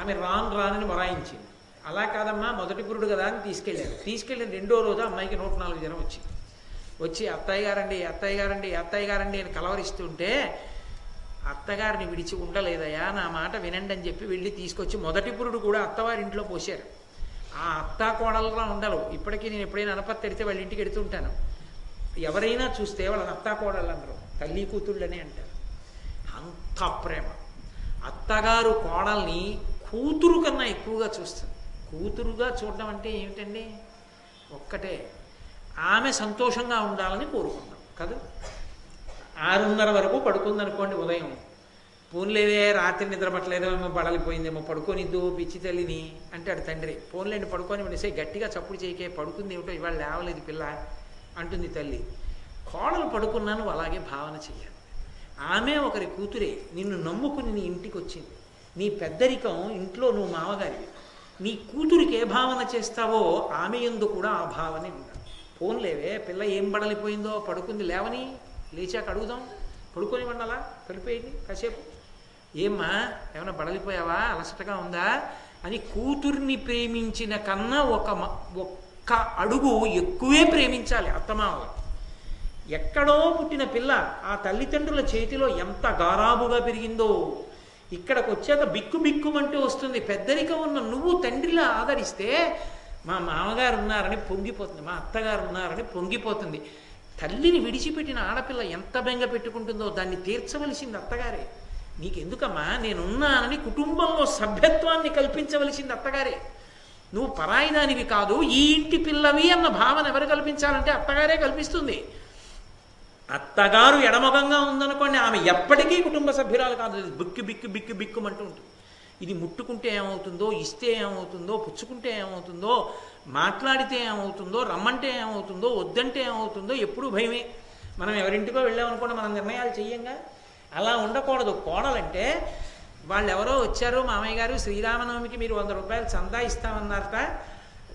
ఆమె రాను రానని మొరాయించింది. అలా కాదమ్మా మొదటి పురుడు కదా అని తీసుకెళ్ళారు. తీసుకెళ్ళిన రెండో రోజు అమ్మాయికి నూట నాలుగు జనం వచ్చింది వచ్చి అత్తయ్య గారండి అత్తయ్య గారండి అత్తయ్య గారండి అని కలవరిస్తుంటే అత్తగారిని విడిచి ఉండలేదయా నా మాట వినండి అని చెప్పి వెళ్ళి తీసుకొచ్చి మొదటి పురుడు కూడా అత్తవారింట్లో పోశారు. ఆ అత్త కోడలుగా ఉండరు ఇప్పటికీ నేను ఎప్పుడైనా అనపత్తి ఎడితే వాళ్ళ ఇంటికి ఎడుతుంటాను ఎవరైనా చూస్తే వాళ్ళని అత్తా కోడళ్ళు అనరు తల్లి కూతుళ్ళనే అంటారు. అంత ప్రేమ. అత్తగారు కోడల్ని కూతురు కన్నా ఎక్కువగా చూస్తుంది. కూతురుగా చూడడం అంటే ఏమిటండి? ఒక్కటే. ఆమె సంతోషంగా ఉండాలని కోరుకుంటాం కదా? ఆరున్నర వరకు పడుకుందనుకోండి ఉదయం. పోన్లేవే రాత్రి నిద్ర పట్టలేదేమో బడలిపోయిందేమో పడుకోనిద్దు పిచ్చి తల్లిని అంటాడు తండ్రి. పోన్లేండి పడుకొని వినేసే గట్టిగా చప్పుడు చేయకే పడుకుంది ఏమిటో ఇవాళ లేవలేదు పిల్ల అంటుంది తల్లి. కోడలు పడుకున్నా నువ్వు అలాగే భావన చెయ్యాలి. ఆమె ఒకరి కూతురే నిన్ను నమ్ముకుని నీ ఇంటికి వచ్చింది నీ పెద్దరికం ఇంట్లో నువ్వు మామగారి నీ కూతురికి ఏ భావన చేస్తావో ఆమె ఎందు కూడా ఆ భావనే ఉండాలి. ఫోన్లేవే పిల్ల ఏం బడలిపోయిందో పడుకుంది లేవని లేచాక అడుగుదాం. పడుకొని వండాలా? పడిపోయింది కాసేపు. ఏమ్మా ఏమైనా బడలిపోయావా? అలసటగా ఉందా? అని కూతుర్ని ప్రేమించిన కన్నా ఒక మ- ఒక్క అడుగు ఎక్కువే ప్రేమించాలి అత్తమావ ఎక్కడో పుట్టిన పిల్ల ఆ తల్లిదండ్రుల చేతిలో ఎంత గారాబుగా పెరిగిందో. ఇక్కడికి వచ్చాక బిక్కు బిక్కుమంటూ వస్తుంది. పెద్దరికం ఉన్న నువ్వు తండ్రిలా ఆదరిస్తే మా మామగారు ఉన్నారని పొంగిపోతుంది మా అత్తగారు ఉన్నారని పొంగిపోతుంది. తల్లిని విడిచిపెట్టిన ఆడపిల్ల ఎంత బెంగ పెట్టుకుంటుందో దాన్ని తీర్చవలసింది అత్తగారే. నీకెందుకమ్మా? నేనున్నానని కుటుంబంలో సభ్యత్వాన్ని కల్పించవలసింది అత్తగారే. నువ్వు పరాయిదానివి కాదు ఈ ఇంటి పిల్లవి అన్న భావన ఎవరు కల్పించాలంటే అత్తగారే కల్పిస్తుంది. అత్తగారు ఎడమగంగా ఉందనుకోండి ఆమె ఎప్పటికీ కుటుంబ సభ్యురాలు కాదు. బిక్కు బిక్కు బిక్కు బిక్కుమంటూ ఉంటుంది. ఇది ముట్టుకుంటే ఏమవుతుందో ఇస్తే ఏమవుతుందో పుచ్చుకుంటే ఏమవుతుందో మాట్లాడితే ఏమవుతుందో రమ్మంటే ఏమవుతుందో వద్దంటే ఏమవుతుందో ఎప్పుడూ భయమే. మనం ఎవరింటికో వెళ్ళామనుకోండి మనం నిర్ణయాలు చెయ్యంగా. అలా ఉండకూడదు. కోడలంటే వాళ్ళు ఎవరో వచ్చారు మామయ్య గారు శ్రీరామనవమికి మీరు వంద రూపాయలు చందా ఇస్తామన్నారట.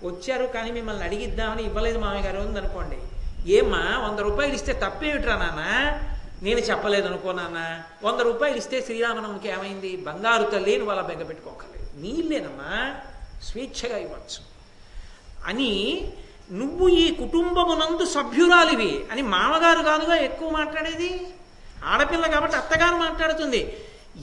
వచ్చారు కానీ మిమ్మల్ని అడిగిద్దామని ఇవ్వలేదు మామయ్య గారు ఉందనుకోండి ఏమ్మా వంద రూపాయలు ఇస్తే తప్పేమిట్రా నాన్న? నేను చెప్పలేదు అనుకో నాన్న. వంద రూపాయలు ఇస్తే శ్రీరామనవమికి ఏమైంది? బంగారు తల్లిని వాళ్ళ బెంగ పెట్టుకోకర్లేదు. నీళ్ళేనమ్మా స్వేచ్ఛగా ఇవ్వచ్చు. అని నువ్వు ఈ కుటుంబమునందు సభ్యురాలివి అని మామగారు కాదుగా ఎక్కువ మాట్లాడేది? ఆడపిల్ల కాబట్టి అత్తగారు మాట్లాడుతుంది.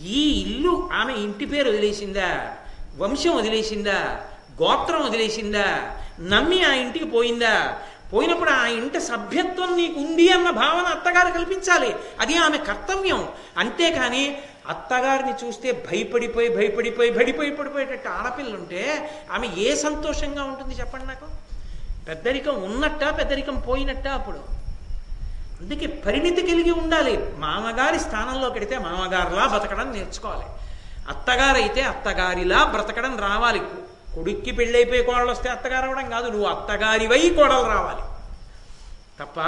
ఈ ఇల్లు ఆమె ఇంటి పేరు వదిలేసిందా? వంశం వదిలేసిందా? గోత్రం వదిలేసిందా? నమ్మి ఆ ఇంటికి పోయిందా? పోయినప్పుడు ఆ ఇంట సభ్యత్వం నీకు ఉంది అన్న భావన అత్తగారు కల్పించాలి. అది ఆమె కర్తవ్యం. అంతేకాని అత్తగారిని చూస్తే భయపడిపోయి భయపడిపోయి భడిపోయి పడిపోయేటట్టు ఆడపిల్లుంటే ఆమె ఏ సంతోషంగా ఉంటుంది చెప్పండి నాకు? పెద్దరికం ఉన్నట్ట పెద్దరికం పోయినట్ట అప్పుడు? అందుకే పరిణితి కలిగి ఉండాలి. మామగారి స్థానంలో కడితే మామగారిలా బతకడం నేర్చుకోవాలి. అత్తగారైతే అత్తగారిలా బ్రతకడం రావాలి. కొడుక్కి పెళ్ళైపోయి కోడలు వస్తే అత్తగారు అవడం కాదు నువ్వు అత్తగారివై కోడలు రావాలి. తప్ప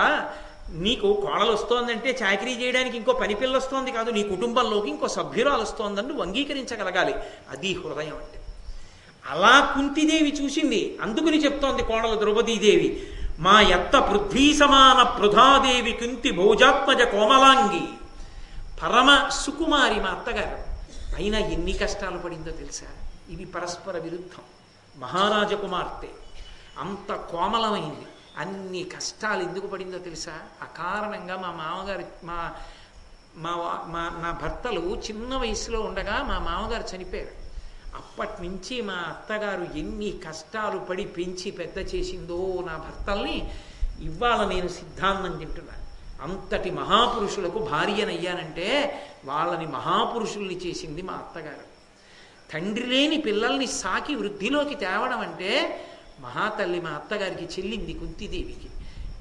నీకు కోడలు వస్తోందంటే చాకరీ చేయడానికి ఇంకో పని పిల్ల వస్తోంది కాదు నీ కుటుంబంలోకి ఇంకో సభ్యురాలు వస్తోందని నువ్వు అంగీకరించగలగాలి. అది హృదయం అంటే. అలా కుంతిదేవి చూసింది. అందుకుని చెప్తోంది కోడలు ద్రౌపదీదేవి మా ఎత్త పృథ్వీ సమాన పృథాదేవి కుంతి భోజాత్మజ కోమలాంగి. పరమ సుకుమారి మా అత్తగారు. అయినా ఎన్ని కష్టాలు పడిందో తెలుసా? ఇవి పరస్పర విరుద్ధం. మహారాజ కుమార్తె అంత కోమలమైంది. అన్ని కష్టాలు ఎందుకు పడిందో తెలుసా? అకారణంగా మా మామగారు మా మా వా- మా నా భర్తలు చిన్న వయసులో ఉండగా మా మామగారు చనిపోయారు. అప్పటి నుంచి మా అత్తగారు ఎన్ని కష్టాలు పడి పెంచి పెద్ద చేసిందో నా భర్తల్ని ఇవాళ నేను సిద్ధాంతం తింటున్నాను. అంతటి మహాపురుషులకు భార్యనయ్యానంటే వాళ్ళని మహాపురుషుల్ని చేసింది మా అత్తగారు. తండ్రి లేని పిల్లల్ని సాకి వృద్ధిలోకి తేవడం అంటే మహాతల్లి మా అత్తగారికి చెల్లింది కుంతిదేవికి.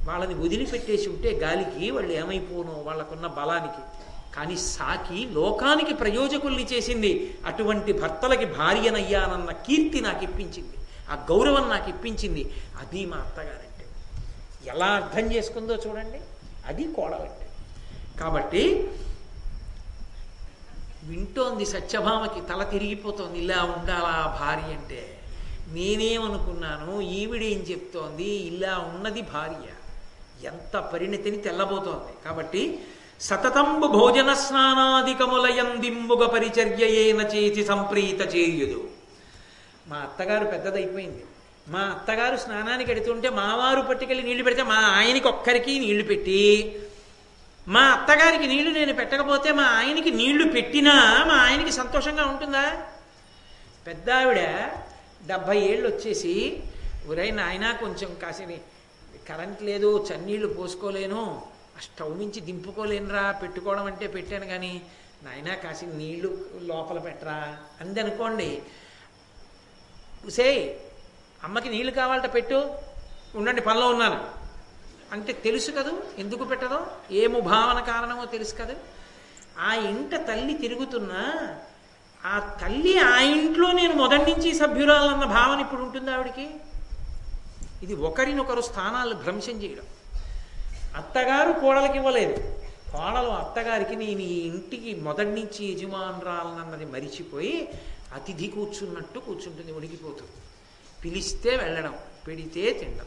వాళ్ళని వదిలిపెట్టేసి ఉంటే గాలికి వాళ్ళు ఏమైపోనో వాళ్ళకున్న బలానికి. కానీ సాకి లోకానికి ప్రయోజకుల్ని చేసింది. అటువంటి భర్తలకి భార్యనయ్యానన్న కీర్తి నాకు ఇప్పించింది ఆ గౌరవం నాకు ఇప్పించింది అది మా అత్తగారంటే. ఎలా అర్థం చేసుకుందో చూడండి. అది కోడలంటే. కాబట్టి వింటోంది సత్యభామకి తల తిరిగిపోతోంది ఇలా ఉండాలా భార్య అంటే? నేనేమనుకున్నాను ఈవిడేం చెప్తోంది ఇలా ఉన్నది భార్య. ఎంత పరిణతిని తెల్లబోతోంది. కాబట్టి సతతంబు భోజన స్నానాదికములయందింబుగ పరిచర్యయేన చేతి సంప్రీత చేయుదు. మా అత్తగారు పెద్దదైపోయింది. మా అత్తగారు స్నానానికి ఎడుతుంటే మావారు పట్టుకెళ్ళి నీళ్ళు పెడితే మా ఆయనకి ఒక్కరికి నీళ్ళు పెట్టి మా అత్తగారికి నీళ్ళు నేను పెట్టకపోతే మా ఆయనకి నీళ్ళు పెట్టినా మా ఆయనకి సంతోషంగా ఉంటుందా? పెద్ద ఆవిడ డెబ్భై ఏళ్ళు వచ్చేసి ఒరే నాయన కొంచెం కాసిన కరెంట్ లేదు చన్నీళ్ళు పోసుకోలేను ఆ స్టవ్ నుంచి దింపుకోలేనురా పెట్టుకోవడం అంటే పెట్టాను కానీ నాయన కాసి నీళ్ళు లోపల పెట్టరా? అందనుకోండి సే అమ్మకి నీళ్ళు కావాలట పెట్టు ఉండండి పనిలో ఉన్నాను. అంటే తెలుసు కదూ? ఎందుకు పెట్టదో? ఏము భావన కారణమో తెలుసు కదా? ఆ ఇంట తల్లి తిరుగుతున్నా ఆ తల్లి ఆ ఇంట్లో నేను మొదటి నుంచి సభ్యురాలన్న భావన ఇప్పుడు ఉంటుంది ఆవిడికి? ఇది ఒకరినొకరు స్థానాలు భ్రంశం చేయడం. అత్తగారు కోడలకి ఇవ్వలేదు. కోడలు అత్తగారికి నేను ఈ ఇంటికి మొదటి నుంచి యజమానురాలన్నది మరిచిపోయి అతిథి కూర్చున్నట్టు కూర్చుంటుంది ఉడికిపోతుంది పిలిస్తే వెళ్ళడం పెడితే తినడం.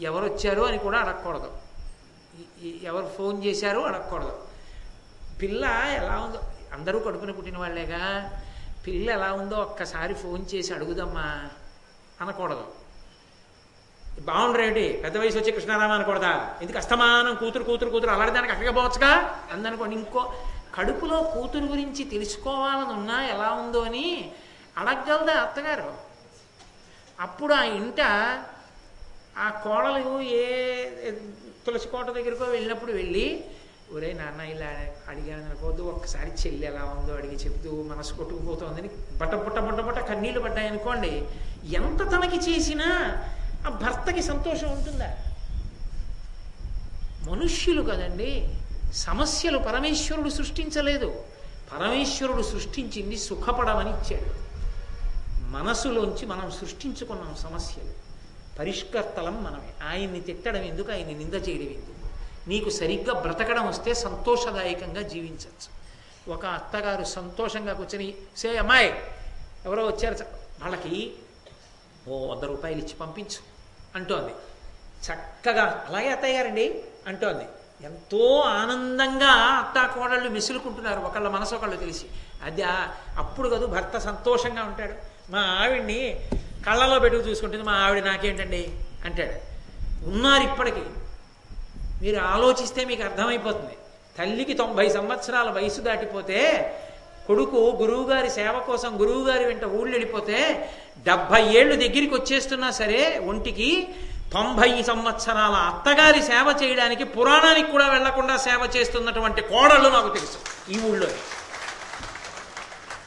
ఎవరు వచ్చారు అని కూడా అడగకూడదు. ఎవరు ఫోన్ చేశారు అడగకూడదు. పిల్ల ఎలా ఉందో అందరూ కడుపున పుట్టిన వాళ్ళేగా పిల్ల ఎలా ఉందో ఒక్కసారి ఫోన్ చేసి అడుగుదమ్మా అనకూడదు. బాగుండ్రేటి పెద్ద వయసు వచ్చి కృష్ణారామ అనకూడదా? ఎందుకు అస్తమానం కూతురు కూతురు కూతురు అలాంటి దానికి అక్కడికి పోవచ్చుగా? అందనుకోండి ఇంకో కడుపులో కూతురు గురించి తెలుసుకోవాలని ఉన్నా ఎలా ఉందో అని అడగగలదా అత్తగారు? అప్పుడు ఆ ఇంట ఆ కోడలు ఏ తులసి కోట దగ్గరకో వెళ్ళినప్పుడు వెళ్ళి ఒరే నాన్న ఇలా అడిగాను అనుకోవద్దు ఒక్కసారి చెల్లి ఎలా ఉందో అడిగి చెప్తూ మనసు కొట్టుకుపోతుందని బట్ట బుట్ట బుట్ట బుట్ట కన్నీళ్ళు పడ్డాయి అనుకోండి ఎంత తనకి చేసినా ఆ భర్తకి సంతోషం ఉంటుందా? మనుష్యులు కదండి సమస్యలు పరమేశ్వరుడు సృష్టించలేదు. పరమేశ్వరుడు సృష్టించింది సుఖపడమని ఇచ్చాడు. మనసులోంచి మనం సృష్టించుకున్నాం సమస్యలు. పరిష్కర్తలం మనమే. ఆయన్ని తిట్టడం ఎందుకు? ఆయన్ని నింద చేయడం ఎందుకు? నీకు సరిగ్గా బ్రతకడం వస్తే సంతోషదాయకంగా జీవించవచ్చు ఒక అత్తగారు సంతోషంగా కూర్చొని సే అమ్మాయి ఎవరో వచ్చారు వాళ్ళకి ఓ వంద రూపాయలు ఇచ్చి పంపించు అంటోంది. చక్కగా అలాగే అత్తయ్య గారండి అంటోంది. ఎంతో ఆనందంగా అత్తా కోడళ్ళు మిసులుకుంటున్నారు ఒకళ్ళ మనసు ఒకళ్ళు తెలిసి. అది అప్పుడు కదూ భర్త సంతోషంగా ఉంటాడు. మా ఆవిడ్ని కళ్ళలో పెట్టుకు చూసుకుంటుంది మా ఆవిడ నాకేంటండి? అంటాడు. ఉన్నారు ఇప్పటికీ. మీరు ఆలోచిస్తే మీకు అర్థమైపోతుంది. తల్లికి తొంభై సంవత్సరాల వయసు దాటిపోతే కొడుకు గురువుగారి సేవ కోసం గురువుగారి వెంట ఊళ్ళు వెళ్ళిపోతే డెబ్భై ఏళ్ళు దగ్గరికి వచ్చేస్తున్నా సరే ఒంటికి తొంభై సంవత్సరాల అత్తగారి సేవ చేయడానికి పురాణానికి కూడా వెళ్ళకుండా సేవ చేస్తున్నటువంటి కోడళ్ళు నాకు తెలుసు ఈ ఊళ్ళో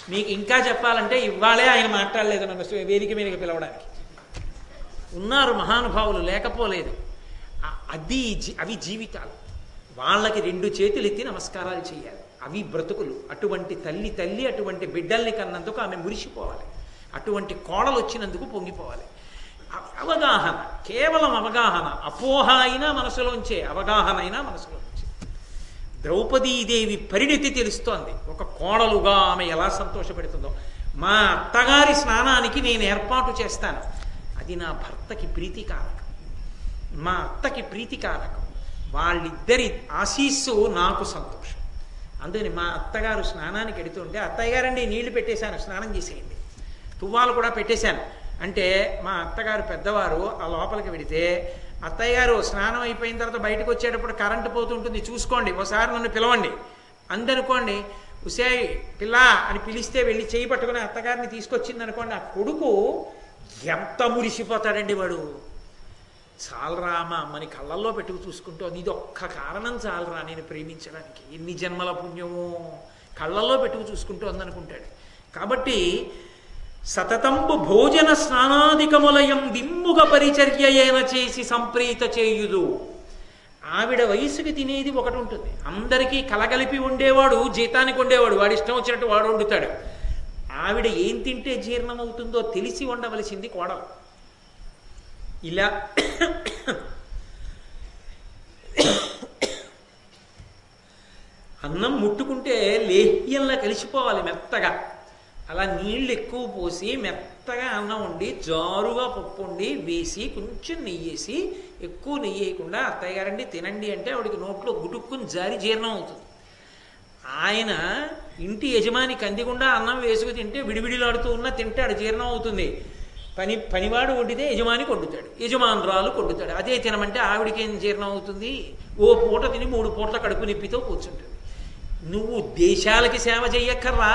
మీకు ఇంకా చెప్పాలంటే ఇవాళే ఆయన మాట్లాడలేదు నన్ను వేదిక మీదకి పిలవడానికి. ఉన్నారు మహానుభావులు లేకపోలేదు. అది అవి జీవితాలు. వాళ్ళకి రెండు చేతులు ఎత్తి నమస్కారాలు చేయాలి. అవి బ్రతుకులు. అటువంటి తల్లి తల్లి అటువంటి బిడ్డల్ని కన్నందుకు ఆమె మురిసిపోవాలి. అటువంటి కోడలు వచ్చినందుకు పొంగిపోవాలి. అవగాహన కేవలం అవగాహన. అపోహ అయినా మనసులోంచే అవగాహన అయినా మనసులోంచే. ద్రౌపదీదేవి పరిణితి తెలుస్తోంది. ఒక కోడలుగా ఆమె ఎలా సంతోషపెడుతుందో. మా అత్తగారి స్నానానికి నేను ఏర్పాటు చేస్తాను. అది నా భర్తకి ప్రీతికారకం. మా అత్తకి ప్రీతికారకం. వాళ్ళిద్దరి ఆశీస్సు నాకు సంతోషం. అందుకని మా అత్తగారు స్నానానికి వెడుతుంటే అత్తయ్య గారండి నీళ్ళు పెట్టేశాను స్నానం చేసేయండి. తువ్వాలు కూడా పెట్టేశాను. అంటే మా అత్తగారు పెద్దవారు ఆ లోపలికి వెడితే అత్తయ్య గారు స్నానం అయిపోయిన తర్వాత బయటకు వచ్చేటప్పుడు కరెంటు పోతుంటుంది చూసుకోండి ఒకసారి నన్ను పిలవండి. అందనుకోండి ఉసే పిల్ల అని పిలిస్తే వెళ్ళి చేయి పట్టుకుని అత్తగారిని తీసుకొచ్చింది అనుకోండి ఆ కొడుకు ఎంత మురిసిపోతాడండి వాడు. చాలరా మా అమ్మని కళ్ళల్లో పెట్టుకు చూసుకుంటూ ఇది ఒక్క కారణం చాలరా నేను ప్రేమించడానికి? ఎన్ని జన్మల పుణ్యమో. కళ్ళల్లో పెట్టుకు చూసుకుంటూ అందనుకుంటాడు కాబట్టి సతతంబు భోజన స్నానాధికములయం దిమ్ముగ పరిచర్యయేన చేసి సంప్రీత చేయుదు. ఆవిడ వయసుకి తినేది ఒకటి ఉంటుంది అందరికీ కలగలిపి ఉండేవాడు జీతానికి ఉండేవాడు వాడి ఇష్టం వచ్చినట్టు వాడు వండుతాడు. ఆవిడ ఏం తింటే జీర్ణమవుతుందో తెలిసి ఉండవలసింది కోడలు. ఇలా అన్నం ముట్టుకుంటే లేహ్యంలా కలిసిపోవాలి మెత్తగా. అలా నీళ్ళు ఎక్కువ పోసి మెత్తగా అన్నం వండి జారుగా పప్పు వండి వేసి కొంచెం నెయ్యి వేసి ఎక్కువ నెయ్యి వేయకుండా అత్తయ్య గారండి తినండి అంటే ఆవిడకి నోట్లో గుటుక్కుని జారి జీర్ణం అవుతుంది. ఆయన ఇంటి యజమాని కందికుండా అన్నం వేసుకు తింటే విడివిడిలాడుతూ ఉన్నా తింటాడు జీర్ణం అవుతుంది. పని పనివాడు వండితే యజమాని కొడుతాడు యజమానురాలు కొడుతాడు అదే తినమంటే ఆవిడకి ఏం జీర్ణం అవుతుంది? ఓ పూట తిని మూడు పూటల కడుపు నొప్పితో కూర్చుంటాడు. నువ్వు దేశాలకి సేవ చెయ్యక్కర్రా.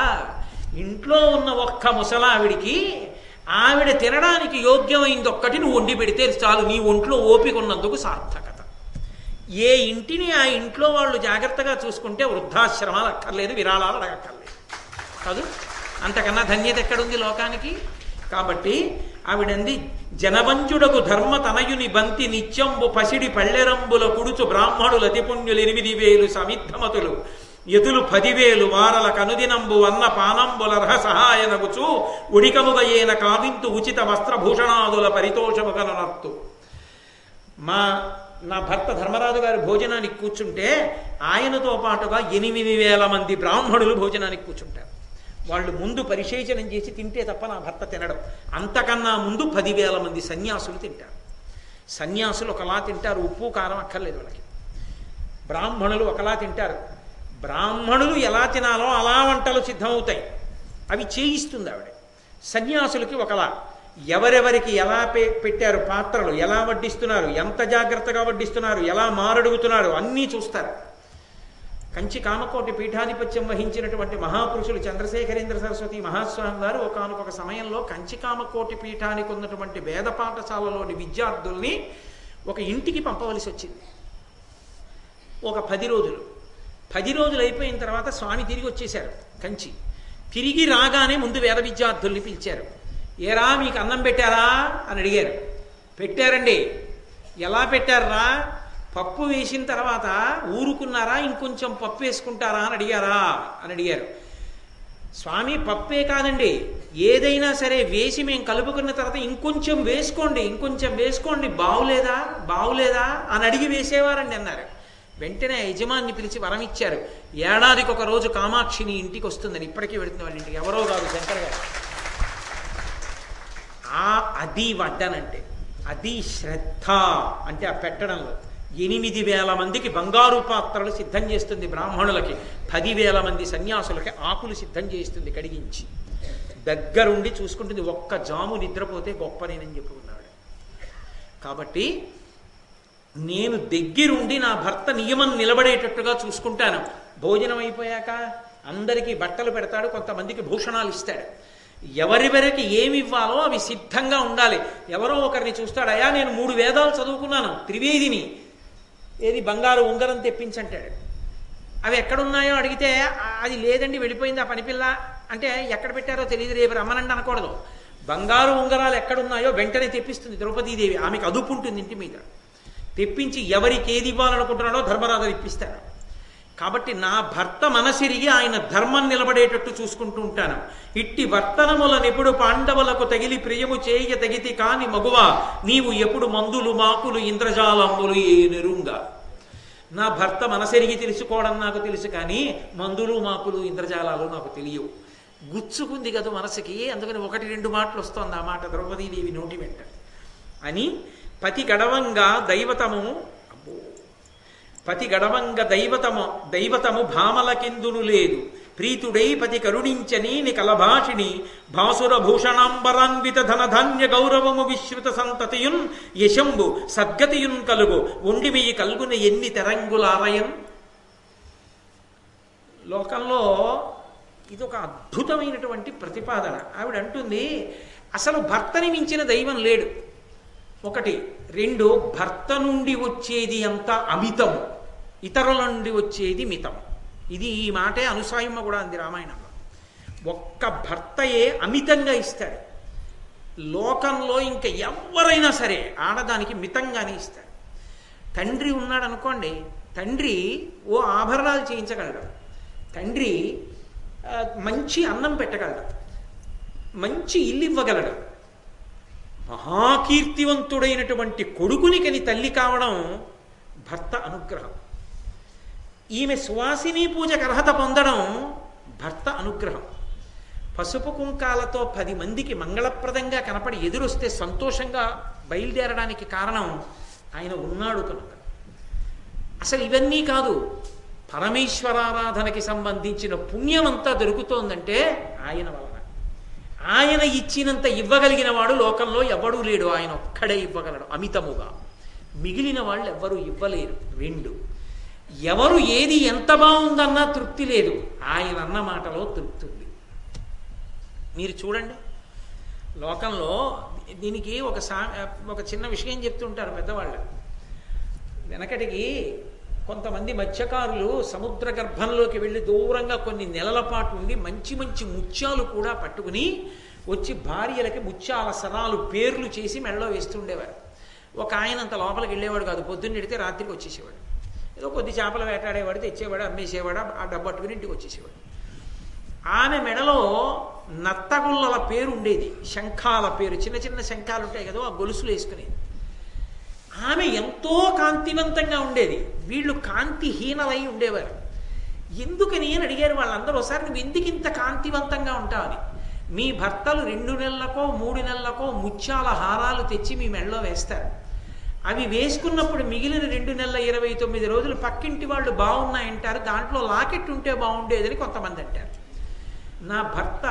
ఇంట్లో ఉన్న ఒక్క ముసలావిడికి ఆవిడ తినడానికి యోగ్యమైంది ఒక్కటి నువ్వు వండి పెడితే చాలు నీ ఒంట్లో ఓపిక ఉన్నందుకు సార్థకత. ఏ ఇంటిని ఆ ఇంట్లో వాళ్ళు జాగ్రత్తగా చూసుకుంటే వృద్ధాశ్రమాలు అక్కర్లేదు విరాళాలు అడగక్కర్లేదు. కాదు అంతకన్నా ధన్యత ఎక్కడుంది లోకానికి? కాబట్టి ఆవిడంది జనవంచుడకు ధర్మ తనయుని బంతి నిత్యంబు పసిడి పళ్ళెరంబుల కుడుచు బ్రాహ్మణుల అతిపుణ్యులు ఎనిమిది వేలు సమిద్ధమతులు. ఎదులు పదివేలు వారల కనుదినంబు అన్న పానంబులర్హ సహాయనగుచు ఉడికముగయేన కావింతు ఉచిత వస్త్రభూషణాదుల పరితోషముగనర్తు మా నా భర్త ధర్మరాజు గారి భోజనానికి కూర్చుంటే ఆయనతో పాటుగా ఎనిమిది వేల మంది బ్రాహ్మణులు భోజనానికి కూర్చుంటారు. వాళ్ళు ముందు పరిశేచనం చేసి తింటే తప్ప నా భర్త తినడం. అంతకన్నా ముందు పదివేల మంది సన్యాసులు తింటారు. సన్యాసులు ఒకలా తింటారు ఉప్పు కారం అక్కర్లేదు వాళ్ళకి. బ్రాహ్మణులు ఒకలా తింటారు. బ్రాహ్మణులు ఎలా తినాలో అలా వంటలు సిద్ధమవుతాయి. అవి చేయిస్తుంది ఆవిడ. సన్యాసులకి ఒకలా ఎవరెవరికి ఎలా పె పెట్టారు పాత్రలు ఎలా వడ్డిస్తున్నారు ఎంత జాగ్రత్తగా వడ్డిస్తున్నారు ఎలా మారడుగుతున్నారు అన్నీ చూస్తారు. కంచి కామకోటి పీఠాధిపత్యం వహించినటువంటి మహాపురుషులు చంద్రశేఖరేంద్ర సరస్వతి మహాస్వామి గారు ఒకనొక సమయంలో కంచి కామకోటి పీఠానికి ఉన్నటువంటి వేద పాఠశాలలోని విద్యార్థుల్ని ఒక ఇంటికి పంపవలసి వచ్చింది. ఒక పది రోజులు. పది రోజులు అయిపోయిన తర్వాత స్వామి తిరిగి వచ్చేశారు కంచి. తిరిగి రాగానే ముందు వేద విద్యార్థుల్ని పిలిచారు. ఏరా మీకు అన్నం పెట్టారా? అని అడిగారు. పెట్టారండి. ఎలా పెట్టారా పప్పు వేసిన తర్వాత ఊరుకున్నారా? ఇంకొంచెం పప్పు వేసుకుంటారా? అని అడిగారా? అని అడిగారు. స్వామి పప్పే కాదండి. ఏదైనా సరే వేసి మేము కలుపుకున్న తర్వాత ఇంకొంచెం వేసుకోండి ఇంకొంచెం వేసుకోండి. బావులేదా? బావులేదా? అని అడిగి వేసేవారండి అన్నారు. వెంటనే యజమాన్ని పిలిచి వరం ఇచ్చారు. ఏడాదికి ఒక రోజు కామాక్షిని ఇంటికి వస్తుందని ఇప్పటికీ వెళుతున్న వాళ్ళ ఇంటికి. ఎవరో కాదు శంకర్ గారు. ఆ అది వడ్డనంటే అది శ్రద్ధ అంటే ఆ పెట్టడంలో ఎనిమిది వేల మందికి బంగారు పాత్రలు సిద్ధం చేస్తుంది బ్రాహ్మణులకి పదివేల మంది సన్యాసులకి ఆకులు సిద్ధం చేస్తుంది కడిగించి. దగ్గరుండి చూసుకుంటుంది ఒక్క జాము నిద్రపోతే గొప్పనేనని చెప్పుకున్నాడు కాబట్టి నేను దగ్గరుండి నా భర్త నియమం నిలబడేటట్టుగా చూసుకుంటాను. భోజనం అయిపోయాక అందరికీ బట్టలు పెడతాడు కొంతమందికి భూషణాలు ఇస్తాడు. ఎవరివరికి ఏమి ఇవ్వాలో అవి సిద్ధంగా ఉండాలి. ఎవరో ఒకరిని చూస్తాడు అయా నేను మూడు వేదాలు చదువుకున్నాను త్రివేదిని. ఏది బంగారు ఉంగరం తెప్పించంటాడు. అవి ఎక్కడున్నాయో అడిగితే అది లేదండి వెళ్ళిపోయింది ఆ పనిపిల్ల అంటే ఎక్కడ పెట్టారో తెలియదు రేపు రమ్మనండి అనకూడదు. బంగారు ఉంగరాలు ఎక్కడున్నాయో వెంటనే తెప్పిస్తుంది ద్రౌపదీదేవి. ఆమెకు అదుపు ఉంటుంది ఇంటి మీద. తెప్పించి ఎవరికి ఏది ఇవ్వాలనుకుంటున్నాడో ధర్మరాజు ఇప్పిస్తాడు. కాబట్టి నా భర్త మనసిరిగి ఆయన ధర్మం నిలబడేటట్టు చూసుకుంటూ ఉంటాను. ఇట్టి వర్తనములనెప్పుడు నిపుడు పాండవులకు తగిలి ప్రియము చేయ తగితి కాని మగువ నీవు ఎప్పుడు మందులు మాకులు ఇంద్రజాలములు ఏ నెరుంగా? నా భర్త మనసెరిగి తెలుసుకోవడం నాకు తెలుసు కానీ మందులు మాకులు ఇంద్రజాలాలు నాకు తెలియవు. గుచ్చుకుంది కదా మనసుకి అందుకని ఒకటి రెండు మాటలు వస్తోంది ఆ మాట. ద్రౌపదీదేవి నోటి వెంట అని పతి గడవంగా దైవతము పతి గడవంగ దైవతము దైవతము భామలకెందును లేదు. ప్రీతుడై పతి కరుణించని కలభాషిణి భాసుర భూషణాంబరాన్విత ధనధాన్య గౌరవము విశ్రుత సంతతియున్ యశంబు సద్గతియున్ కలుగు. ఉండిమియి కలుగున ఎన్ని తెరంగులారయం లోకంలో ఇది ఒక అద్భుతమైనటువంటి ప్రతిపాదన. ఆవిడ అంటుంది అసలు భర్తని మించిన దైవం లేడు. ఒకటి రెండు భర్త నుండి వచ్చేది అంత అమితము? ఇతరుల నుండి వచ్చేది మితం ఇది ఈ మాటే అనుసాయమ్మ కూడా అంది రామాయణంలో. ఒక్క భర్తయే అమితంగా ఇస్తాడు. లోకంలో ఇంకా ఎవరైనా సరే ఆడదానికి మితంగానే ఇస్తాడు. తండ్రి ఉన్నాడు అనుకోండి తండ్రి ఓ ఆభరణాలు చేయించగలడు. తండ్రి మంచి అన్నం పెట్టగలడు. మంచి ఇల్లు ఇవ్వగలడు. మహాకీర్తివంతుడైనటువంటి కొడుకుని కని తల్లి కావడం భర్త అనుగ్రహం. ఈమె సువాసిని పూజకు అర్హత పొందడం భర్త అనుగ్రహం. పసుపు కుంకాలతో పది మందికి మంగళప్రదంగా కనపడి ఎదురొస్తే సంతోషంగా బయలుదేరడానికి కారణం ఆయన ఉన్నాడు కనుక. అసలు ఇవన్నీ కాదు పరమేశ్వరారాధనకి సంబంధించిన పుణ్యమంతా దొరుకుతోందంటే ఆయన వల్ల. ఆయన ఇచ్చినంత ఇవ్వగలిగిన వాడు లోకంలో ఎవడూ లేడు. ఆయన ఒక్కడే ఇవ్వగలడు. అమితముగా. మిగిలిన వాళ్ళు ఎవ్వరూ ఇవ్వలేరు. రెండు ఎవరు ఏది ఎంత బాగుందన్నా తృప్తి లేదు. ఆయన అన్న మాటలో తృప్తి ఉంది. మీరు చూడండి. లోకంలో దీనికి ఒక సా ఒక చిన్న విషయం చెప్తుంటారు పెద్దవాళ్ళు. వెనకటికి కొంతమంది మత్స్యకారులు సముద్ర గర్భంలోకి వెళ్ళి దూరంగా కొన్ని నెలల పాటు ఉండి మంచి మంచి ముత్యాలు కూడా పట్టుకుని వచ్చి భార్యలకి ముత్యాల సరాలు పేర్లు చేసి మెడలో వేస్తుండేవారు. ఒక ఆయన అంత లోపలికి వెళ్ళేవాడు కాదు. పొద్దున్నెడితే రాత్రికి వచ్చేసేవాడు. ఏదో కొద్ది చేపలు వేటాడేవాడు తెచ్చేవాడు అమ్మేసేవాడు ఆ డబ్బు పట్టుకుని ఇంటికి వచ్చేసేవాడు. ఆమె మెడలో నత్తగుల్లల పేరు ఉండేది. శంఖాల పేరు. చిన్న చిన్న శంఖాలు ఉంటాయి కదా ఆ గొలుసులు వేసుకునేది. ఆమె ఎంతో కాంతివంతంగా ఉండేది. వీళ్ళు కాంతిహీనలై ఉండేవారు. ఎందుకని అని అడిగారు వాళ్ళందరూ ఒకసారి నువ్వు ఎందుకు ఇంత కాంతివంతంగా ఉంటావని? మీ భర్తలు రెండు నెలలకో మూడు నెలలకో ముత్యాల హారాలు తెచ్చి మీ మెడలో వేస్తారు. అవి వేసుకున్నప్పుడు మిగిలిన రెండు నెలల ఇరవై తొమ్మిది రోజులు పక్కింటి వాళ్ళు బాగున్నాయంటారు దాంట్లో లాకెట్ ఉంటే బాగుండేదని కొంతమంది అంటారు. నా భర్త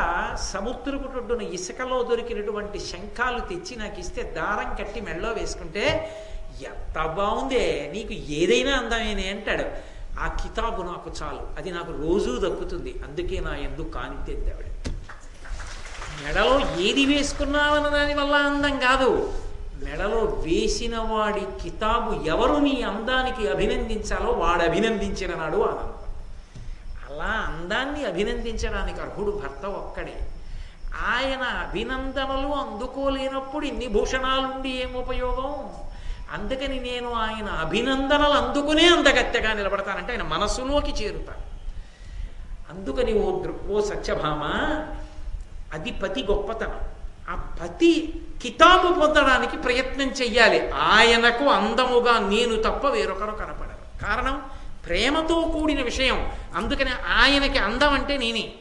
సముద్రపు ఒడ్డున ఇసుకలో దొరికినటువంటి శంఖాలు తెచ్చి నాకు ఇస్తే దారం కట్టి మెడలో వేసుకుంటే ఎంత బాగుందే? నీకు ఏదైనా అందమేనే అంటాడు. ఆ కితాబు నాకు చాలు. అది నాకు రోజూ దక్కుతుంది. అందుకే నా ఎందుకు ఆవిడ మెడలో ఏది వేసుకున్నావన్న దాని వల్ల అందం కాదు. మెడలో వేసిన వాడి కితాబు ఎవరు నీ అందానికి అభినందించాలో వాడు అభినందించిన నాడు ఆనందం అలా అందాన్ని అభినందించడానికి అర్హుడు భర్త ఒక్కడే. ఆయన అభినందనలు అందుకోలేనప్పుడు ఇన్ని భూషణాలుండి ఏం ఉపయోగం? అందుకని నేను ఆయన అభినందనలు అందుకునే అందగత్తెగా నిలబడతానంటే ఆయన మనస్సులోకి చేరుతాను అందుకని ఓ దృ- ఓ సత్యభామ అది పతి గొప్పతనం. ఆ పతి కితాబు పొందడానికి ప్రయత్నం చెయ్యాలి. ఆయనకు అందముగా నేను తప్ప వేరొకరు కనపడరు. కారణం ప్రేమతో కూడిన విషయం. అందుకని ఆయనకి అందం అంటే నేనే.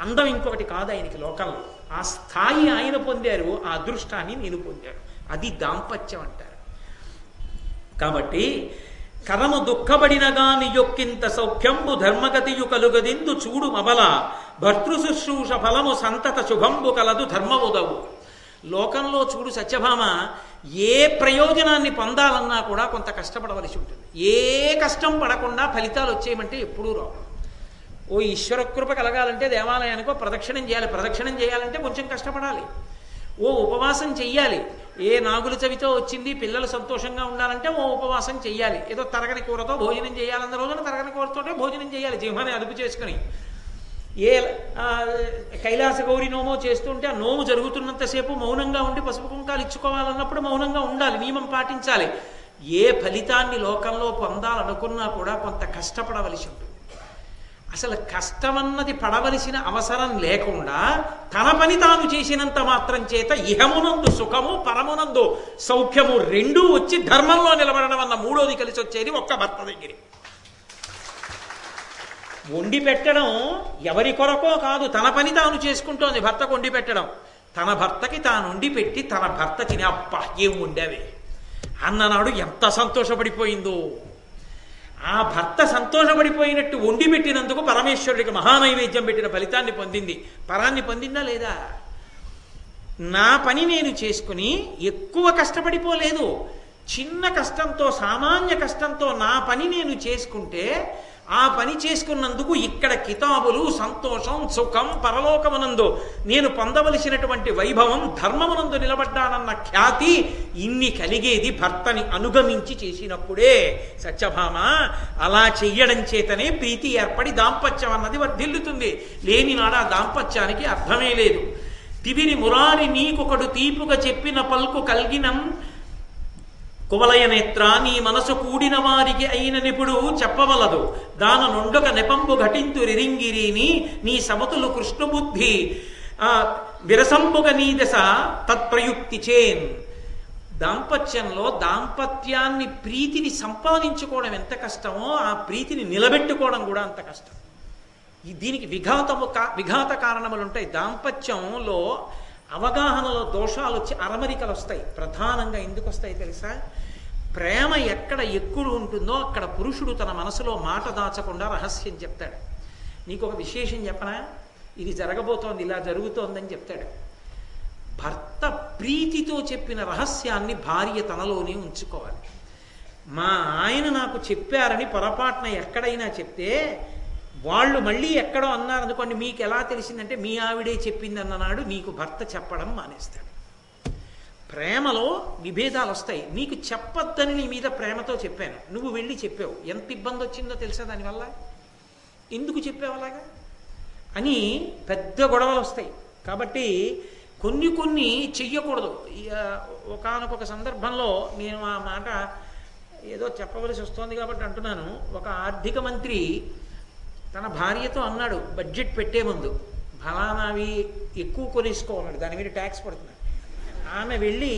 అందం ఇంకొకటి కాదు ఆయనకి లోకంలో. ఆ స్థాయి ఆయన పొందారు ఆ అదృష్టాన్ని నేను పొందాను. అది దాంపత్యం అంటారు. కాబట్టి కరము దుఃఖపడినగా నియొక్కింత యొక్కింత సౌఖ్యంబు ధర్మగతియు కలుగదిందు చూడు మబల భర్తృశుశ్రూష ఫలము సంతత శుభంబు కలదు ధర్మముదవు. లోకంలో చూడు సత్యభామ ఏ ప్రయోజనాన్ని పొందాలన్నా కూడా కొంత కష్టపడవలసి ఉంటుంది. ఏ కష్టం పడకుండా ఫలితాలు వచ్చేయమంటే ఎప్పుడూ రావు. ఓ ఈశ్వర కృప కలగాలంటే దేవాలయానికో ప్రదక్షిణం చేయాలి. ప్రదక్షిణం చేయాలంటే కొంచెం కష్టపడాలి. ఓ ఉపవాసం చెయ్యాలి. ఏ నాగుల చవితో వచ్చింది పిల్లలు సంతోషంగా ఉండాలంటే ఓ ఉపవాసం చెయ్యాలి. ఏదో తరగని కూరతో భోజనం చేయాలన్న రోజున తరగని కూరతోటే భోజనం చేయాలి జిహ్మని అదుపు చేసుకుని. ఏ కైలాస గౌరి నోమో చేస్తుంటే ఆ నోము జరుగుతున్నంతసేపు మౌనంగా ఉండి పసుపు కుంకాలు ఇచ్చుకోవాలన్నప్పుడు మౌనంగా ఉండాలి నియమం పాటించాలి. ఏ ఫలితాన్ని లోకంలో పొందాలనుకున్నా కూడా కొంత కష్టపడవలసి ఉంటుంది. అసలు కష్టమన్నది పడవలసిన అవసరం లేకుండా తన పని తాను చేసినంత మాత్రం చేత ఇహమునందు సుఖము పరమునందు సౌఖ్యము రెండూ వచ్చి ధర్మంలో నిలబడడం అన్న మూడోది కలిసి వచ్చేది ఒక్క భర్త దగ్గర. వండి పెట్టడం ఎవరి కొరకో కాదు తన పని తాను చేసుకుంటోంది భర్తకు వండి పెట్టడం. తన భర్తకి తాను వండి పెట్టి తన భర్త తిని అబ్బా ఏం ఉండేవి అన్ననాడు ఎంత సంతోషపడిపోయిందో. ఆ భర్త సంతోషపడిపోయినట్టు వండి పెట్టినందుకు పరమేశ్వరుడికి మహానైవేద్యం పెట్టిన ఫలితాన్ని పొందింది. పరాన్ని పొందిందా లేదా? నా పని నేను చేసుకుని ఎక్కువ కష్టపడిపోలేదు. చిన్న కష్టంతో సామాన్య కష్టంతో నా పని నేను చేసుకుంటే ఆ పని చేసుకున్నందుకు ఇక్కడ కితాబులు సంతోషం సుఖం పరలోకమునందు నేను పొందవలసినటువంటి వైభవం ధర్మమునందు నిలబడ్డానన్న ఖ్యాతి ఇన్ని కలిగేది భర్తని అనుగమించి చేసినప్పుడే. సత్యభామ అలా చెయ్యడం చేతనే ప్రీతి ఏర్పడి దాంపత్యం అన్నది వర్ధిల్లుతుంది. లేని నాడ దాంపత్యానికి అర్థమే లేదు. తిదిని మురారి నీకొకడు తీపుగా చెప్పిన పల్కు కల్గినం కువలయ నేత్ర నీ మనసు కూడిన వారికి అయిన నిపుడు చెప్పవలదు. దాన నుండొక నెపంబు ఘటింతు రిరింగిరిని నీ సమతులు కృష్ణబుద్ధి. ఆ విరసంబుగ నీ దశ తత్ప్రయుక్తి చేన్. దాంపత్యంలో దాంపత్యాన్ని ప్రీతిని సంపాదించుకోవడం ఎంత కష్టమో ఆ ప్రీతిని నిలబెట్టుకోవడం కూడా అంత కష్టం. దీనికి విఘాతము కా విఘాత కారణములు ఉంటాయి దాంపత్యంలో అవగాహనలో దోషాలు వచ్చి అరమరికలు వస్తాయి. ప్రధానంగా ఎందుకు వస్తాయి తెలుసా? ప్రేమ ఎక్కడ ఎక్కువ ఉంటుందో అక్కడ పురుషుడు తన మనసులో మాట దాచకుండా రహస్యం చెప్తాడు. నీకు ఒక విశేషం చెప్పనా? ఇది జరగబోతోంది ఇలా జరుగుతోందని చెప్తాడు. భర్త ప్రీతితో చెప్పిన రహస్యాన్ని భార్య తనలోనే ఉంచుకోవాలి. మా ఆయన నాకు చెప్పారని పొరపాటున ఎక్కడైనా చెప్తే వాళ్ళు మళ్ళీ ఎక్కడో అన్నారనుకోండి మీకు ఎలా తెలిసిందంటే మీ ఆవిడే చెప్పింది అన్ననాడు నీకు భర్త చెప్పడం మానేస్తాడు. ప్రేమలో విభేదాలు వస్తాయి. నీకు చెప్పొద్దని నీ మీద ప్రేమతో చెప్పాను. నువ్వు వెళ్ళి చెప్పావు. ఎంత ఇబ్బంది వచ్చిందో తెలుసా దానివల్ల? ఎందుకు చెప్పావు అలాగా? అని పెద్ద గొడవలు వస్తాయి. కాబట్టి కొన్ని కొన్ని చెయ్యకూడదు. ఒకనొక సందర్భంలో నేను ఆ మాట ఏదో చెప్పవలసి వస్తోంది కాబట్టి అంటున్నాను. ఒక ఆర్థిక మంత్రి తన భార్యతో అన్నాడు బడ్జెట్ పెట్టే ముందు ఫలానావి ఎక్కువ కొనేసుకోమన్నాడు దాని మీద ట్యాక్స్ పడుతుంది ఆమె వెళ్ళి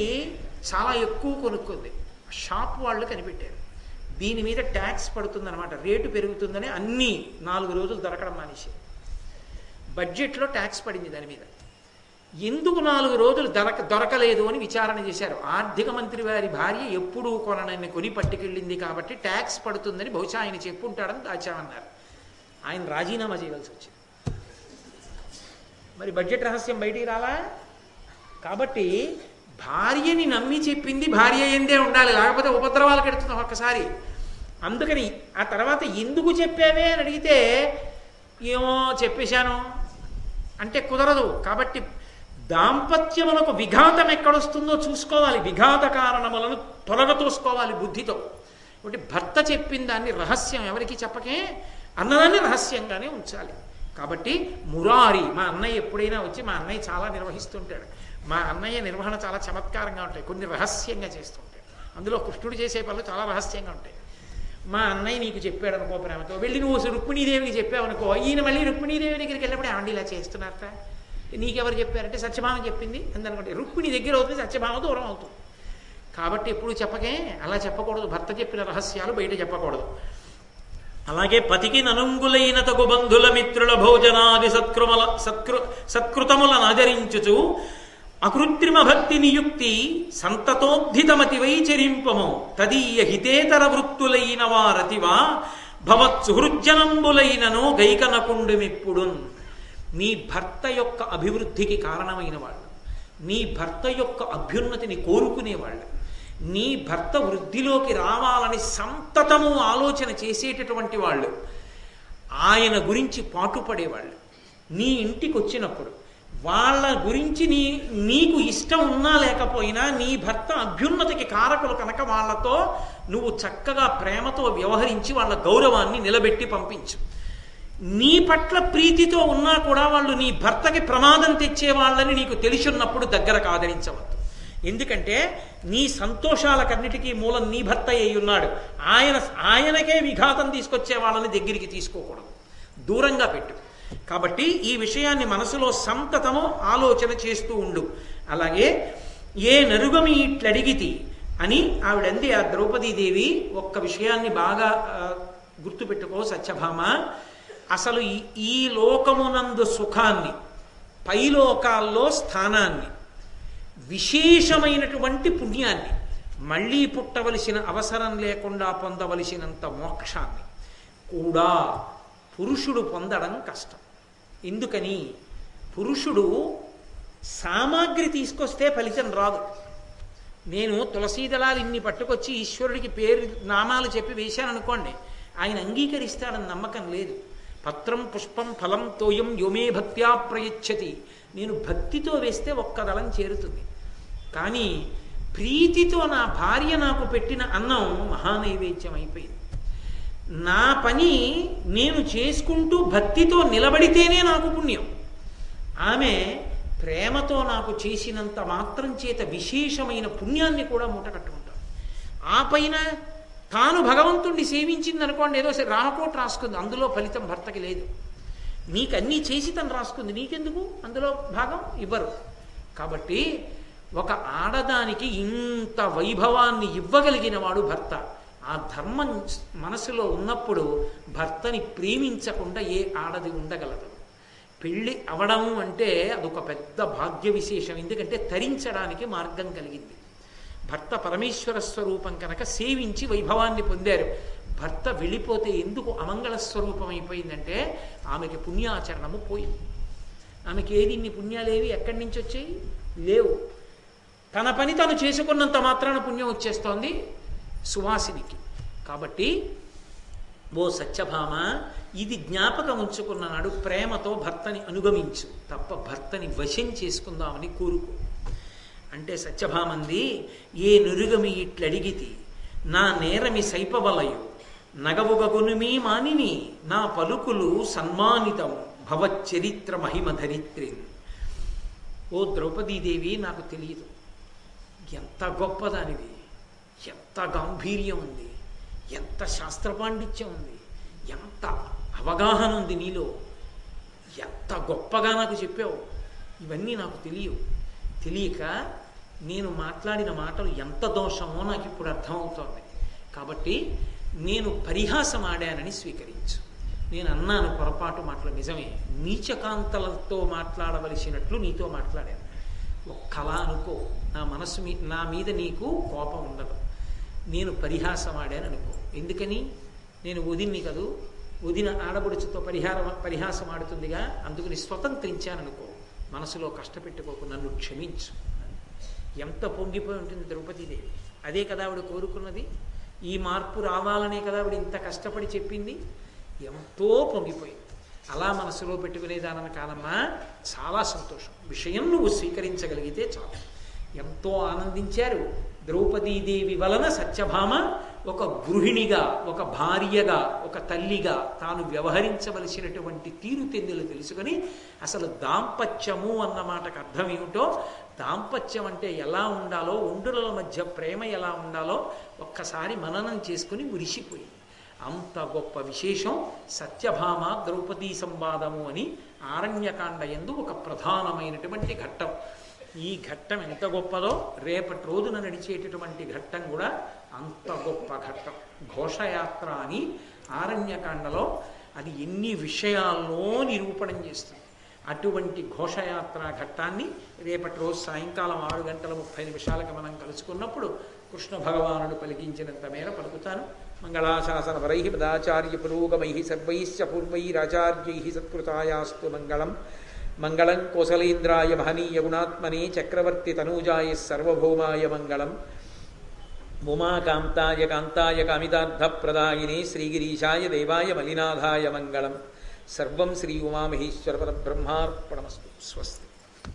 చాలా ఎక్కువ కొనుక్కుంది. షాప్ వాళ్ళు కనిపెట్టారు. దీని మీద ట్యాక్స్ పడుతుందన్నమాట. రేటు పెరుగుతుందని అన్నీ నాలుగు రోజులు దొరకడం మానేసి బడ్జెట్లో ట్యాక్స్ పడింది దాని మీద. ఎందుకు నాలుగు రోజులు దొరక దొరకలేదు అని విచారణ చేశారు. ఆర్థిక మంత్రి వారి భార్య ఎప్పుడూ కొననని కొని పట్టుకెళ్ళింది కాబట్టి ట్యాక్స్ పడుతుందని బహుశా ఆయన చెప్పుంటాడని దాచామన్నారు. ఆయన రాజీనామా చేయవలసి వచ్చింది. మరి బడ్జెట్ రహస్యం బయటికి రాలా? కాబట్టి భార్యని నమ్మి చెప్పింది భార్య ఎందే ఉండాలి లేకపోతే ఉపద్రవాలు కడుతున్నాం ఒక్కసారి. అందుకని ఆ తర్వాత ఎందుకు చెప్పావే అని అడిగితే ఏమో చెప్పేశాను. అంటే కుదరదు. కాబట్టి దాంపత్యములకు విఘాతం ఎక్కడొస్తుందో చూసుకోవాలి. విఘాత కారణములను తొలగతోసుకోవాలి బుద్ధితో. కాబట్టి భర్త చెప్పిన దాన్ని రహస్యం ఎవరికి చెప్పకే. అన్నదాన్ని రహస్యంగానే ఉంచాలి. కాబట్టి మురారి మా అన్నయ్య ఎప్పుడైనా వచ్చి మా అన్నయ్య చాలా నిర్వహిస్తుంటాడు. మా అన్నయ్య నిర్వహణ చాలా చమత్కారంగా ఉంటాయి. కొన్ని రహస్యంగా చేస్తుంటాడు. అందులో కృష్ణుడు చేసే పనులు చాలా రహస్యంగా ఉంటాయి. మా అన్నయ్య నీకు చెప్పాడు అనుకో ప్రేమతో వెళ్ళి నువ్వు రుక్మిణీదేవికి చెప్పావు అనుకో ఈయన మళ్ళీ రుక్మిణీదేవి దగ్గరికి వెళ్ళినప్పుడు ఆండి ఇలా చేస్తున్నారట. నీకెవరు చెప్పారంటే సత్యభామ చెప్పింది. అందనుకుంటే రుక్మిణి దగ్గర అవుతుంది సత్యభామ దూరం అవుతుంది. కాబట్టి ఎప్పుడు చెప్పకే అలా చెప్పకూడదు. భర్త చెప్పిన రహస్యాలు బయట చెప్పకూడదు. అలాగే పతికి ననుంగులైన తగు బంధుల మిత్రుల భోజనాది సత్కృమల సత్కృ సత్కృతములను ఆచరించుచు అకృత్రిమ భక్తి నియుక్తి సంతతోద్ధితమతి వైచరింపము తదీయ హితేతర వృత్తులైన వారతివా భవత్ సుహృజ్జనంబులైనను గైకనకుండుమిప్పుడు నీ భర్త యొక్క అభివృద్ధికి కారణమైన వాళ్ళు. నీ భర్త యొక్క అభ్యున్నతిని కోరుకునేవాళ్ళు. నీ భర్త వృద్ధిలోకి రావాలని సంతతము ఆలోచన చేసేటటువంటి వాళ్ళు ఆయన గురించి పాటుపడేవాళ్ళు. నీ ఇంటికి వచ్చినప్పుడు వాళ్ళ గురించి నీ నీకు ఇష్టం ఉన్నా లేకపోయినా నీ భర్త అభ్యున్నతికి కారకులు కనుక వాళ్ళతో నువ్వు చక్కగా ప్రేమతో వ్యవహరించి వాళ్ళ గౌరవాన్ని నిలబెట్టి పంపించు. నీ పట్ల ప్రీతితో ఉన్నా కూడా వాళ్ళు నీ భర్తకి ప్రమాదం తెచ్చే వాళ్ళని నీకు తెలిసిన్నప్పుడు దగ్గర కాదరించవద్దు. ఎందుకంటే నీ సంతోషాలకన్నిటికీ మూలం నీ భర్త అయి ఉన్నాడు. ఆయన ఆయనకే విఘాతం తీసుకొచ్చే వాళ్ళని దగ్గరికి తీసుకోకూడదు. దూరంగా పెట్టు. కాబట్టి ఈ విషయాన్ని మనసులో సంతతము ఆలోచన చేస్తూ ఉండు. అలాగే ఏ నరుగమి ఇట్లడిగితి అని ఆవిడంది ఆ ద్రౌపదీదేవి ఒక్క విషయాన్ని బాగా గుర్తుపెట్టుకో సత్యభామ. అసలు ఈ లోకమునందు సుఖాన్ని పైలోకాల్లో స్థానాన్ని విశేషమైనటువంటి పుణ్యాన్ని మళ్ళీ పుట్టవలసిన అవసరం లేకుండా పొందవలసినంత మోక్షాన్ని కూడా పురుషుడు పొందడం కష్టం. ఎందుకని? పురుషుడు సామాగ్రి తీసుకొస్తే ఫలితం రాదు. నేను తులసీదళాలు ఇన్ని పట్టుకొచ్చి ఈశ్వరుడికి పేరు నామాలు చెప్పి వేశాను అనుకోండి ఆయన అంగీకరిస్తాడని నమ్మకం లేదు. పత్రం పుష్పం ఫలం తోయం యోమే భక్త్యా ప్రయచ్చతి. నేను భక్తితో వేస్తే ఒక్క దళం చేరుతుంది. కానీ ప్రీతితో నా భార్య నాకు పెట్టిన అన్నం మహానైవేద్యం అయిపోయింది. నా పని నేను చేసుకుంటూ భక్తితో నిలబడితేనే నాకు పుణ్యం. ఆమె ప్రేమతో నాకు చేసినంత మాత్రం చేత విశేషమైన పుణ్యాన్ని కూడా మూటకట్టుకుంటాం ఆ పైన తాను భగవంతుణ్ణి సేవించింది అనుకోండి ఏదో రామకోట రాసుకుంది అందులో ఫలితం భర్తకి లేదు. నీకు అన్నీ చేసి తను రాసుకుంది నీకెందుకు? అందులో భాగం ఇవ్వరు. కాబట్టి ఒక ఆడదానికి ఇంత వైభవాన్ని ఇవ్వగలిగిన వాడు భర్త. ఆ ధర్మం మనసులో ఉన్నప్పుడు భర్తని ప్రేమించకుండా ఏ ఆడది ఉండగలదు. పెళ్ళి అవడం అంటే అదొక పెద్ద భాగ్య విశేషం. ఎందుకంటే తరించడానికి మార్గం కలిగింది. భర్త పరమేశ్వర స్వరూపం కనుక సేవించి వైభవాన్ని పొందారు. భర్త వెళ్ళిపోతే ఎందుకు అమంగళ స్వరూపం అయిపోయిందంటే ఆమెకి పుణ్యాచరణము పోయింది. ఆమెకి ఏది ఇన్ని పుణ్యాలేవి ఎక్కడి నుంచి వచ్చాయి? లేవు. తన పని తను చేసుకున్నంత మాత్రాన పుణ్యం వచ్చేస్తోంది సువాసినికి. కాబట్టి ఓ సత్యభామ ఇది జ్ఞాపకం ఉంచుకున్న నాడు ప్రేమతో భర్తని అనుగమించు. తప్ప భర్తని వశం చేసుకుందామని కోరుకో. అంటే సత్యభామంది ఏ నురుగమి ఇట్లడిగితి నా నేరమి సైపవలయు. నగవుగగునుమీ మానిని నా పలుకులు సన్మానితం భవచ్చరిత్ర మహిమ ధరిత్రి ఓ ద్రౌపదీదేవి నాకు తెలియదు. ఎంత గొప్పదానిది? ఎంత గాంభీర్యం ఉంది? ఎంత శాస్త్ర పాండిత్యం ఉంది? ఎంత అవగాహన ఉంది నీలో? ఎంత గొప్పగా నాకు చెప్పావు? ఇవన్నీ నాకు తెలియవు. తెలియక నేను మాట్లాడిన మాటలు ఎంత దోషమో నాకు ఇప్పుడు అర్థమవుతోంది. కాబట్టి నేను పరిహాసం ఆడానని స్వీకరించు. నేను అన్నాను పొరపాటు మాటలు నిజమే. నీచకాంతలతో మాట్లాడవలసినట్లు నీతో మాట్లాడాను. ఒక్కలా అనుకో. నా మనసు మీ నా మీద నీకు కోపం ఉండదు. నేను పరిహాసం ఆడాను అనుకో. ఎందుకని? నేను వదిన్ని కదూ. వదిన ఆడబడుచుతో పరిహారం పరిహాసం ఆడుతుందిగా అందుకని స్వతంత్రించాననుకో మనసులో కష్టపెట్టుకోకు నన్ను క్షమించు. ఎంత పొంగిపోయి ఉంటుంది ద్రౌపదీదేవి. అదే కదా ఆవిడ కోరుకున్నది? ఈ మార్పు రావాలనే కదా ఆవిడ ఇంత కష్టపడి చెప్పింది? ఎంతో పొంగిపోయింది. అలా మనసులో పెట్టుకునేదానని కాదమ్మా చాలా సంతోషం. విషయం నువ్వు స్వీకరించగలిగితే చాలు. ఎంతో ఆనందించారు ద్రౌపదీదేవి వలన సత్యభామ ఒక గృహిణిగా ఒక భార్యగా ఒక తల్లిగా తాను వ్యవహరించవలసినటువంటి తీరుతెన్నులు తెలుసుకొని అసలు దాంపత్యము అన్న మాటకు అర్థం ఏమిటో దాంపత్యం అంటే ఎలా ఉండాలో ఒండుల మధ్య ప్రేమ ఎలా ఉండాలో ఒక్కసారి మననం చేసుకుని మురిసిపోయింది. అంత గొప్ప విశేషం సత్యభామ ద్రౌపదీ సంవాదము అని ఆరణ్యకాండ ఎందు ఒక ప్రధానమైనటువంటి ఘట్టం. ఈ ఘట్టం ఎంత గొప్పదో రేపటి రోజున నడిచేటటువంటి ఘట్టం కూడా అంత గొప్ప ఘట్టం. ఘోషయాత్ర అని ఆరణ్యకాండలో అది ఎన్ని విషయాల్లో నిరూపణం చేస్తుంది. అటువంటి ఘోషయాత్ర ఘట్టాన్ని రేపటి రోజు సాయంకాలం ఆరు గంటల ముప్పై నిమిషాలకు మనం కలుసుకున్నప్పుడు కృష్ణ భగవానుడు పలికించినంత మేర పలుకుతాను. మంగళాశాసన వరై పదాచార్య పురోగమై సర్వైశ్చ పూర్వైరాచార్యై సత్కృతాయాస్తు మంగళం. మంగళం కోసలేంద్రాయ మహనీయ గుణాత్మనే చక్రవర్తి తనూజాయ సర్వభౌమాయ మంగళం. ఉమాకాంతాయ కాంతాయ కామితార్థప్రదాయినే శ్రీగిరీశాయ దేవాయ మలినాథాయ మంగళం. సర్వం శ్రీ ఉమామహేశ్వర పరబ్రహ్మార్పణమస్తు. స్వస్తి.